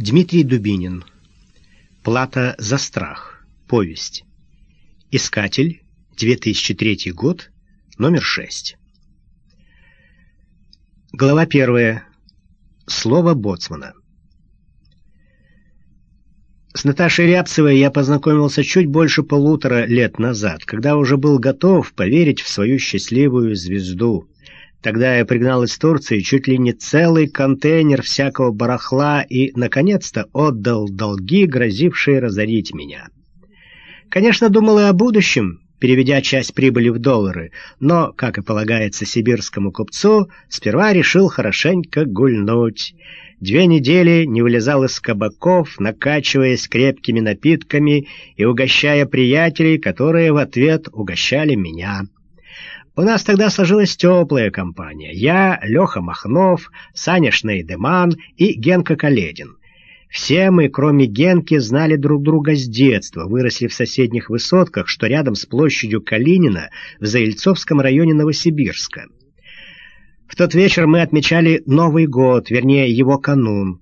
Дмитрий Дубинин. Плата за страх. Повесть. Искатель. 2003 год. Номер 6. Глава первая. Слово боцмана. С Наташей Рябцевой я познакомился чуть больше полутора лет назад, когда уже был готов поверить в свою счастливую звезду. Тогда я пригнал из Турции чуть ли не целый контейнер всякого барахла и, наконец-то, отдал долги, грозившие разорить меня. Конечно, думал и о будущем, переведя часть прибыли в доллары, но, как и полагается сибирскому купцу, сперва решил хорошенько гульнуть. Две недели не вылезал из кабаков, накачиваясь крепкими напитками и угощая приятелей, которые в ответ угощали меня. У нас тогда сложилась теплая компания. Я, Леха Махнов, Саня Шнейдеман и Генка Каледин. Все мы, кроме Генки, знали друг друга с детства, выросли в соседних высотках, что рядом с площадью Калинина в Заильцовском районе Новосибирска. В тот вечер мы отмечали Новый год, вернее, его канун.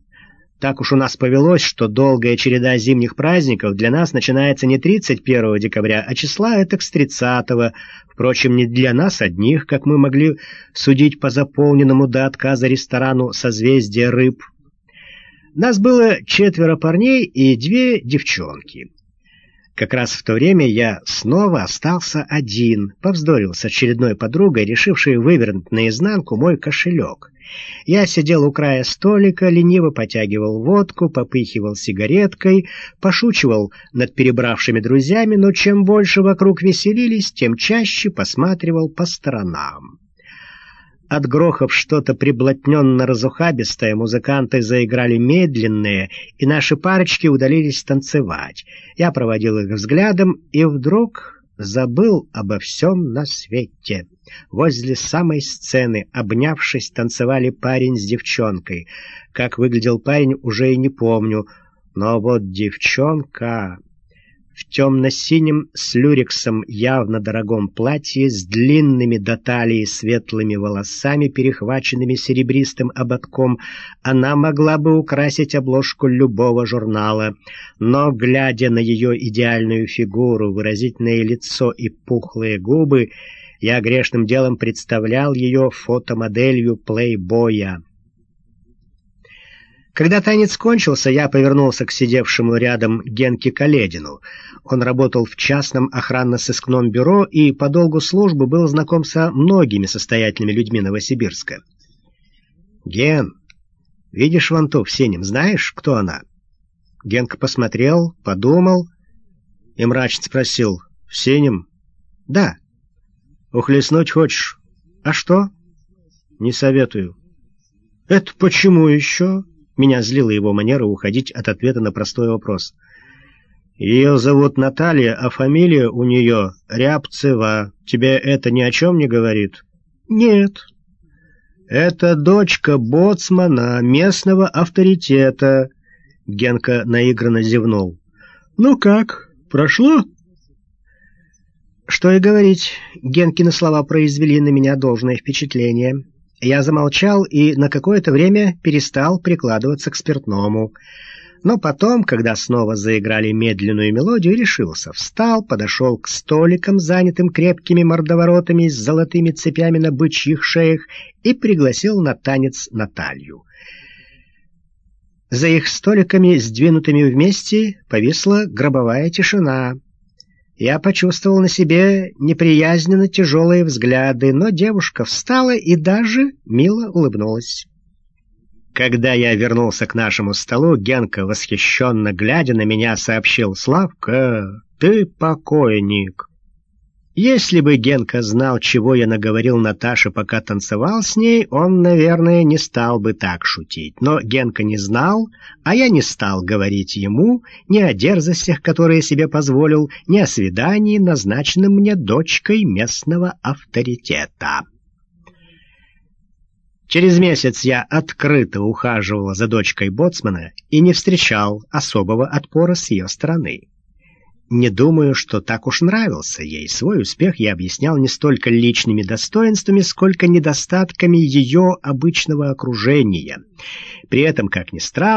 Так уж у нас повелось, что долгая череда зимних праздников для нас начинается не 31 декабря, а числа это с 30 -го. Впрочем, не для нас одних, как мы могли судить по заполненному до отказа ресторану «Созвездие рыб». Нас было четверо парней и две девчонки. Как раз в то время я снова остался один, повздорил с очередной подругой, решившей вывернуть наизнанку мой кошелек. Я сидел у края столика, лениво потягивал водку, попыхивал сигареткой, пошучивал над перебравшими друзьями, но чем больше вокруг веселились, тем чаще посматривал по сторонам. Отгрохав что-то приблотненно-разухабистое, музыканты заиграли медленные, и наши парочки удалились танцевать. Я проводил их взглядом, и вдруг забыл обо всем на свете. Возле самой сцены, обнявшись, танцевали парень с девчонкой. Как выглядел парень, уже и не помню, но вот девчонка в темно-синем с люрексом явно дорогом платье с длинными до талии светлыми волосами, перехваченными серебристым ободком, она могла бы украсить обложку любого журнала. Но, глядя на ее идеальную фигуру, выразительное лицо и пухлые губы, я грешным делом представлял ее фотомоделью плейбоя. Когда танец кончился, я повернулся к сидевшему рядом Генке Каледину. Он работал в частном охранно-сыскном бюро и по долгу службы был знаком со многими состоятельными людьми Новосибирска. «Ген, видишь вон ту в синем, знаешь, кто она?» Генка посмотрел, подумал и мрачно спросил. «В синем?» «Да». «Ухлестнуть хочешь?» «А что?» «Не советую». «Это почему еще?» Меня злила его манера уходить от ответа на простой вопрос. «Ее зовут Наталья, а фамилия у нее Рябцева. Тебе это ни о чем не говорит?» «Нет». «Это дочка боцмана, местного авторитета», — Генка наигранно зевнул. «Ну как, прошло?» Что и говорить, Генкины слова произвели на меня должное впечатление. Я замолчал и на какое-то время перестал прикладываться к спиртному. Но потом, когда снова заиграли медленную мелодию, решился. Встал, подошел к столикам, занятым крепкими мордоворотами с золотыми цепями на бычьих шеях, и пригласил на танец Наталью. За их столиками, сдвинутыми вместе, повисла гробовая тишина — я почувствовал на себе неприязненно тяжелые взгляды, но девушка встала и даже мило улыбнулась. Когда я вернулся к нашему столу, Генка, восхищенно глядя на меня, сообщил «Славка, ты покойник». Если бы Генка знал, чего я наговорил Наташе, пока танцевал с ней, он, наверное, не стал бы так шутить. Но Генка не знал, а я не стал говорить ему ни о дерзостях, которые себе позволил, ни о свидании, назначенном мне дочкой местного авторитета. Через месяц я открыто ухаживал за дочкой боцмана и не встречал особого отпора с ее стороны. Не думаю, что так уж нравился ей. Свой успех я объяснял не столько личными достоинствами, сколько недостатками ее обычного окружения. При этом, как ни странно,